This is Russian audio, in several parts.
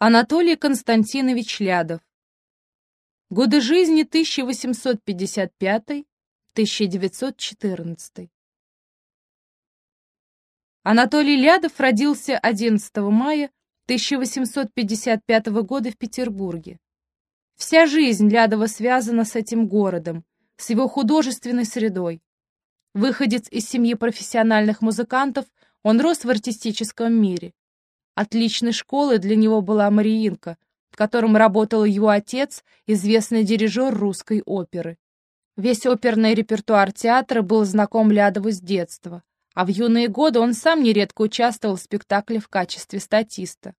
Анатолий Константинович Лядов. Годы жизни 1855-1914. Анатолий Лядов родился 11 мая 1855 года в Петербурге. Вся жизнь Лядова связана с этим городом, с его художественной средой. Выходец из семьи профессиональных музыкантов, он рос в артистическом мире. Отличной школой для него была Мариинка, в котором работал его отец, известный дирижер русской оперы. Весь оперный репертуар театра был знаком Лядову с детства, а в юные годы он сам нередко участвовал в спектакле в качестве статиста.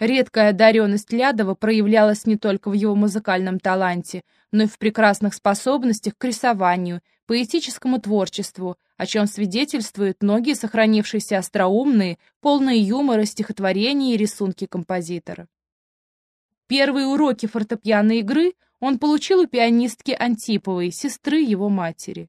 Редкая одаренность Лядова проявлялась не только в его музыкальном таланте, но и в прекрасных способностях к рисованию, поэтическому творчеству, о чем свидетельствуют многие сохранившиеся остроумные, полные юмора стихотворения и рисунки композитора. Первые уроки фортепианной игры он получил у пианистки Антиповой, сестры его матери.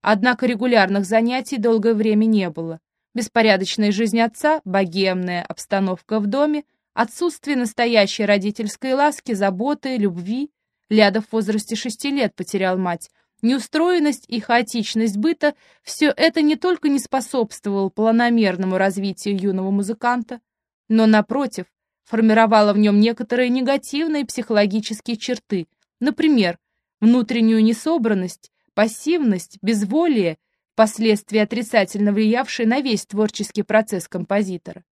Однако регулярных занятий долгое время не было. Беспорядочная жизнь отца, богемная обстановка в доме – Отсутствие настоящей родительской ласки, заботы, любви. Лядов в возрасте шести лет потерял мать. Неустроенность и хаотичность быта – все это не только не способствовало планомерному развитию юного музыканта, но, напротив, формировало в нем некоторые негативные психологические черты, например, внутреннюю несобранность, пассивность, безволие, впоследствии отрицательно влиявшие на весь творческий процесс композитора.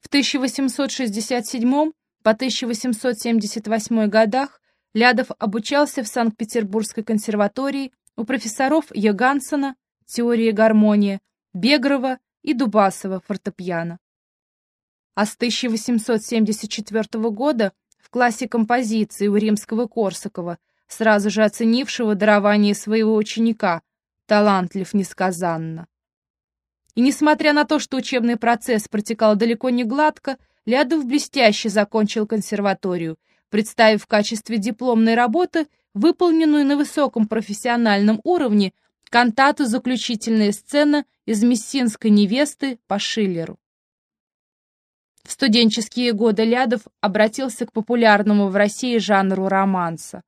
В 1867 по 1878 годах Лядов обучался в Санкт-Петербургской консерватории у профессоров Йогансона, теории гармонии, Бегрова и Дубасова, фортепиано. А с 1874 года в классе композиции у римского-корсакова, сразу же оценившего дарование своего ученика, талантлив несказанно. И несмотря на то, что учебный процесс протекал далеко не гладко, Лядов блестяще закончил консерваторию, представив в качестве дипломной работы, выполненную на высоком профессиональном уровне, кантату «Заключительная сцена» из «Мессинской невесты» по Шиллеру. В студенческие годы Лядов обратился к популярному в России жанру романса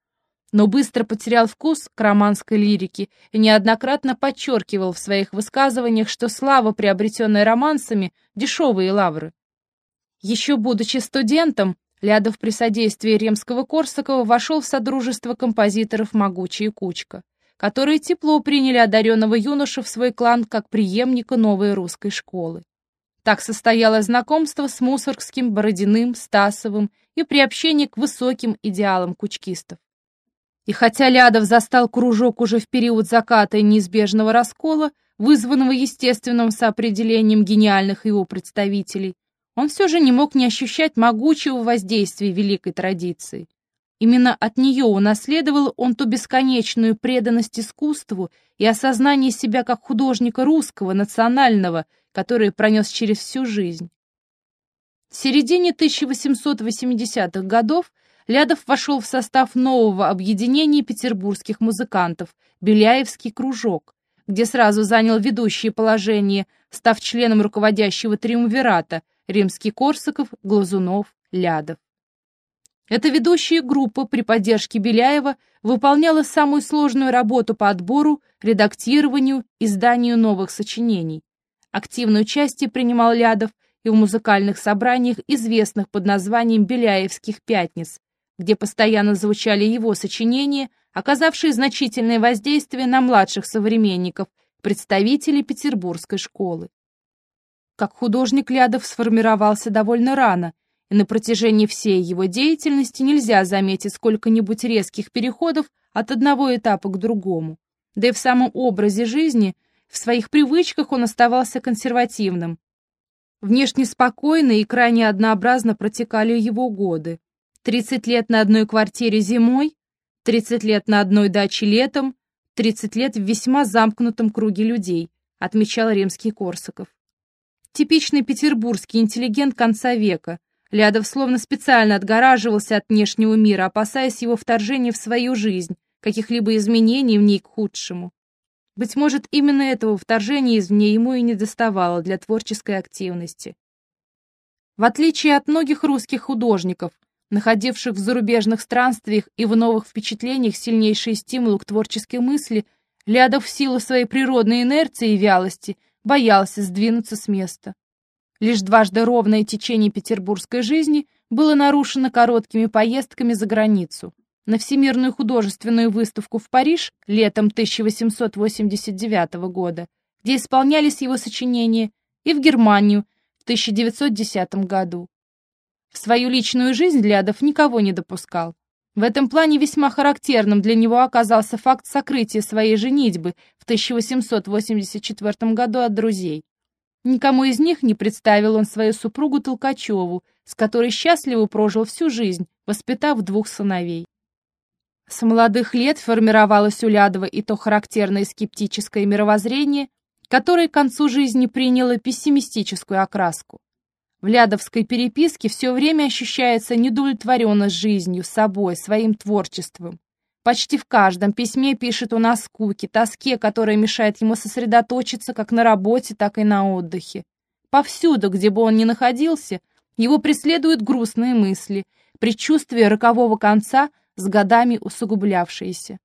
но быстро потерял вкус к романской лирике и неоднократно подчеркивал в своих высказываниях, что слава, приобретенная романсами, дешевые лавры. Еще будучи студентом, Лядов при содействии Ремского-Корсакова вошел в содружество композиторов «Могучая кучка», которые тепло приняли одаренного юношу в свой клан как преемника новой русской школы. Так состояло знакомство с Мусоргским, Бородиным, Стасовым и приобщение к высоким идеалам кучкистов. И хотя Лядов застал кружок уже в период заката и неизбежного раскола, вызванного естественным соопределением гениальных его представителей, он все же не мог не ощущать могучего воздействия великой традиции. Именно от нее унаследовал он ту бесконечную преданность искусству и осознание себя как художника русского, национального, который пронес через всю жизнь. В середине 1880-х годов Лядов вошел в состав нового объединения петербургских музыкантов «Беляевский кружок», где сразу занял ведущее положение, став членом руководящего триумвирата Римский-Корсаков, Глазунов, Лядов. Эта ведущая группа при поддержке Беляева выполняла самую сложную работу по отбору, редактированию, изданию новых сочинений. Активную участие принимал Лядов и в музыкальных собраниях, известных под названием «Беляевских пятниц», где постоянно звучали его сочинения, оказавшие значительное воздействие на младших современников, представителей петербургской школы. Как художник Лядов сформировался довольно рано, и на протяжении всей его деятельности нельзя заметить сколько-нибудь резких переходов от одного этапа к другому. Да и в самом образе жизни, в своих привычках он оставался консервативным. Внешне спокойно и крайне однообразно протекали его годы. 30 лет на одной квартире зимой, 30 лет на одной даче летом, 30 лет в весьма замкнутом круге людей, отмечал римский Корсаков. Типичный петербургский интеллигент конца века. Лядов словно специально отгораживался от внешнего мира, опасаясь его вторжения в свою жизнь, каких-либо изменений в ней к худшему. Быть может, именно этого вторжения извне ему и не доставало для творческой активности. В отличие от многих русских художников, находивших в зарубежных странствиях и в новых впечатлениях сильнейший стимул к творческой мысли, Лядов в силу своей природной инерции и вялости боялся сдвинуться с места. Лишь дважды ровное течение петербургской жизни было нарушено короткими поездками за границу. На Всемирную художественную выставку в Париж летом 1889 года, где исполнялись его сочинения, и в Германию в 1910 году. В свою личную жизнь Лядов никого не допускал. В этом плане весьма характерным для него оказался факт сокрытия своей женитьбы в 1884 году от друзей. Никому из них не представил он свою супругу Толкачеву, с которой счастливо прожил всю жизнь, воспитав двух сыновей. С молодых лет формировалось у Лядова и то характерное скептическое мировоззрение, которое к концу жизни приняло пессимистическую окраску. В лядовской переписке все время ощущается недовлетворенность жизнью, собой, своим творчеством. Почти в каждом письме пишет он о скуке, тоске, которая мешает ему сосредоточиться как на работе, так и на отдыхе. Повсюду, где бы он ни находился, его преследуют грустные мысли, предчувствие рокового конца, с годами усугублявшиеся.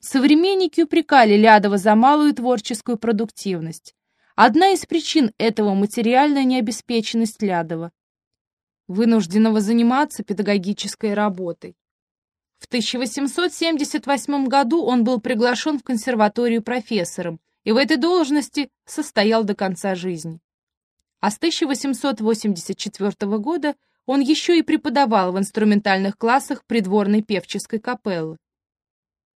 Современники упрекали Лядова за малую творческую продуктивность. Одна из причин этого – материальная необеспеченность Лядова, вынужденного заниматься педагогической работой. В 1878 году он был приглашен в консерваторию профессором и в этой должности состоял до конца жизни. А с 1884 года он еще и преподавал в инструментальных классах придворной певческой капеллы.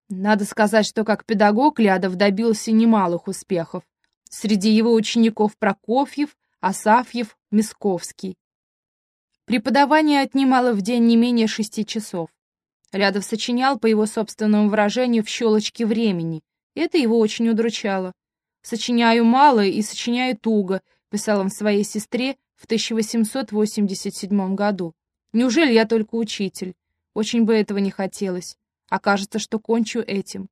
Надо сказать, что как педагог Лядов добился немалых успехов. Среди его учеников Прокофьев, Асафьев, Мисковский. Преподавание отнимало в день не менее шести часов. Рядов сочинял, по его собственному выражению, в щелочке времени. Это его очень удручало. «Сочиняю мало и сочиняю туго», — писал он своей сестре в 1887 году. «Неужели я только учитель? Очень бы этого не хотелось. Окажется, что кончу этим».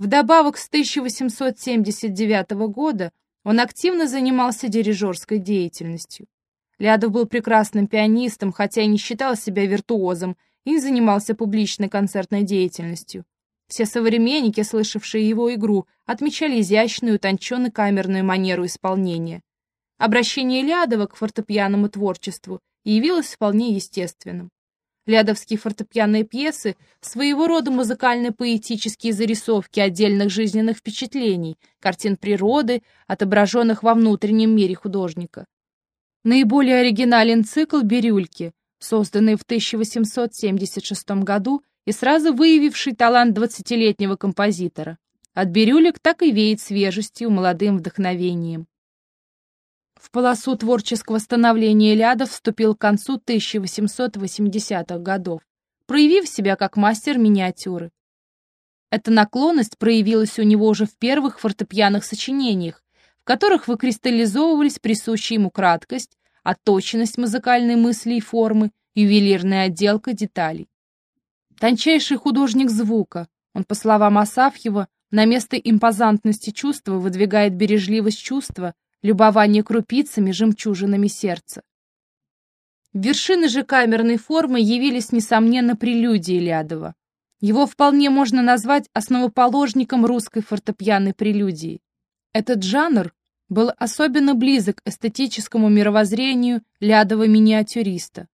Вдобавок, с 1879 года он активно занимался дирижерской деятельностью. Лядов был прекрасным пианистом, хотя и не считал себя виртуозом, и занимался публичной концертной деятельностью. Все современники, слышавшие его игру, отмечали изящную, утонченную камерную манеру исполнения. Обращение Лядова к фортепианному творчеству явилось вполне естественным. Лядовские фортепианные пьесы — своего рода музыкально-поэтические зарисовки отдельных жизненных впечатлений, картин природы, отображенных во внутреннем мире художника. Наиболее оригинален цикл «Бирюльки», созданный в 1876 году и сразу выявивший талант двадцатилетнего композитора. От «Бирюлек» так и веет свежестью, молодым вдохновением. В полосу творческого становления Лядов вступил к концу 1880-х годов, проявив себя как мастер миниатюры. Эта наклонность проявилась у него уже в первых фортепианных сочинениях, в которых выкристаллизовывались присущие ему краткость, отточенность музыкальной мысли и формы, ювелирная отделка деталей. Тончайший художник звука, он, по словам Асафьева, на место импозантности чувства выдвигает бережливость чувства, любование крупицами, жемчужинами сердца. Вершины же камерной формы явились, несомненно, прелюдии Лядова. Его вполне можно назвать основоположником русской фортепианной прелюдии. Этот жанр был особенно близок эстетическому мировоззрению Лядова-миниатюриста.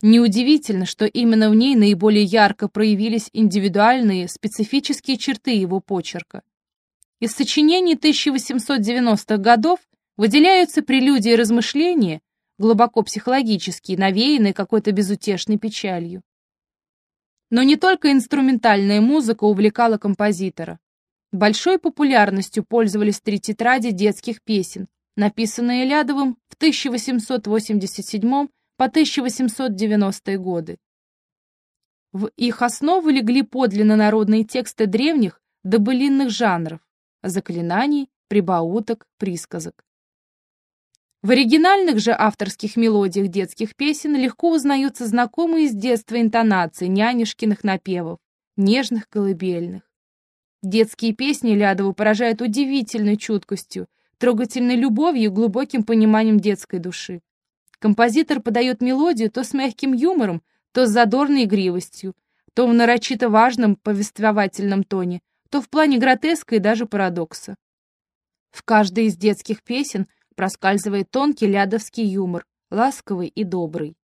Неудивительно, что именно в ней наиболее ярко проявились индивидуальные, специфические черты его почерка. Из сочинений 1890-х годов Выделяются прелюдии размышления, глубоко психологические, навеянные какой-то безутешной печалью. Но не только инструментальная музыка увлекала композитора. Большой популярностью пользовались три тетради детских песен, написанные Лядовым в 1887 по 1890 годы. В их основу легли подлинно народные тексты древних добылинных жанров, заклинаний, прибауток, присказок. В оригинальных же авторских мелодиях детских песен легко узнаются знакомые с детства интонации нянюшкиных напевов, нежных колыбельных. Детские песни Лядову поражают удивительной чуткостью, трогательной любовью и глубоким пониманием детской души. Композитор подает мелодию то с мягким юмором, то с задорной игривостью, то в нарочито важном повествовательном тоне, то в плане гротеска и даже парадокса. В каждой из детских песен проскальзывает тонкий лядовский юмор, ласковый и добрый.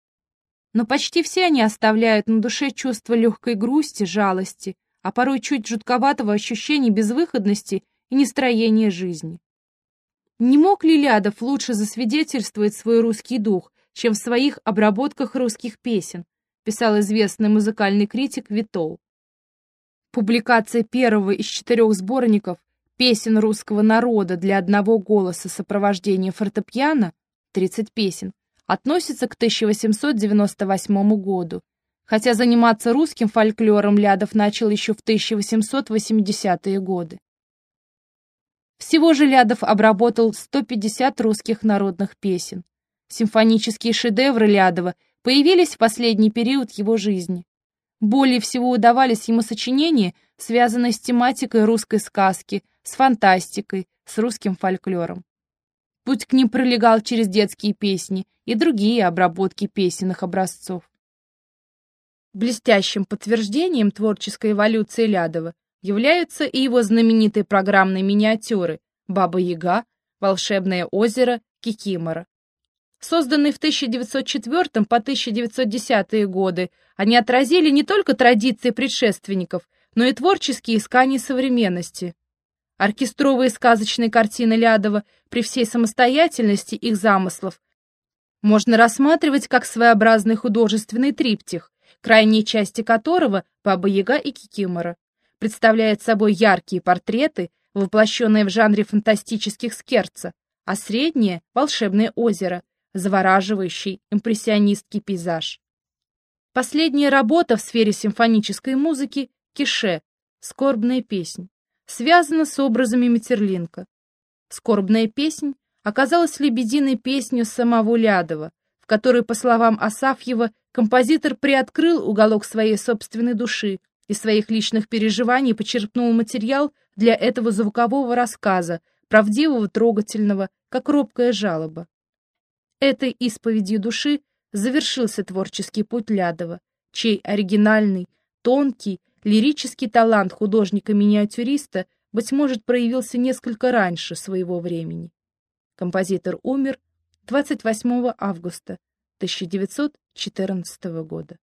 Но почти все они оставляют на душе чувство легкой грусти, жалости, а порой чуть жутковатого ощущения безвыходности и нестроения жизни. Не мог ли Лядов лучше засвидетельствовать свой русский дух, чем в своих обработках русских песен, писал известный музыкальный критик Витол. Публикация первого из четырех сборников песен русского народа для одного голоса сопровождения фортепиано, 30 песен, относится к 1898 году, хотя заниматься русским фольклором Лядов начал еще в 1880-е годы. Всего же Лядов обработал 150 русских народных песен. Симфонические шедевры Лядова появились в последний период его жизни. Более всего удавались ему сочинения, связанные с тематикой русской сказки, с фантастикой, с русским фольклором. Путь к ним пролегал через детские песни и другие обработки песенных образцов. Блестящим подтверждением творческой эволюции Лядова являются и его знаменитые программные миниатюры «Баба-Яга», «Волшебное озеро», «Кикимора». Созданные в 1904 по 1910 годы, они отразили не только традиции предшественников, но и творческие искания современности. Оркестровые сказочные картины Лядова при всей самостоятельности их замыслов можно рассматривать как своеобразный художественный триптих, крайние части которого «Баба-Яга» и «Кикимора» представляют собой яркие портреты, воплощенные в жанре фантастических скерца, а среднее — волшебное озеро, завораживающий импрессионистский пейзаж. Последняя работа в сфере симфонической музыки «Кише» «Скорбная песнь» связана с образами Метерлинка. «Скорбная песнь» оказалась лебединой песнью самого Лядова, в которой, по словам Асафьева, композитор приоткрыл уголок своей собственной души, из своих личных переживаний почерпнул материал для этого звукового рассказа, правдивого, трогательного, как робкая жалоба. Этой исповедью души завершился творческий путь Лядова, чей оригинальный, тонкий, лирический талант художника-миниатюриста, быть может, проявился несколько раньше своего времени. Композитор умер 28 августа 1914 года.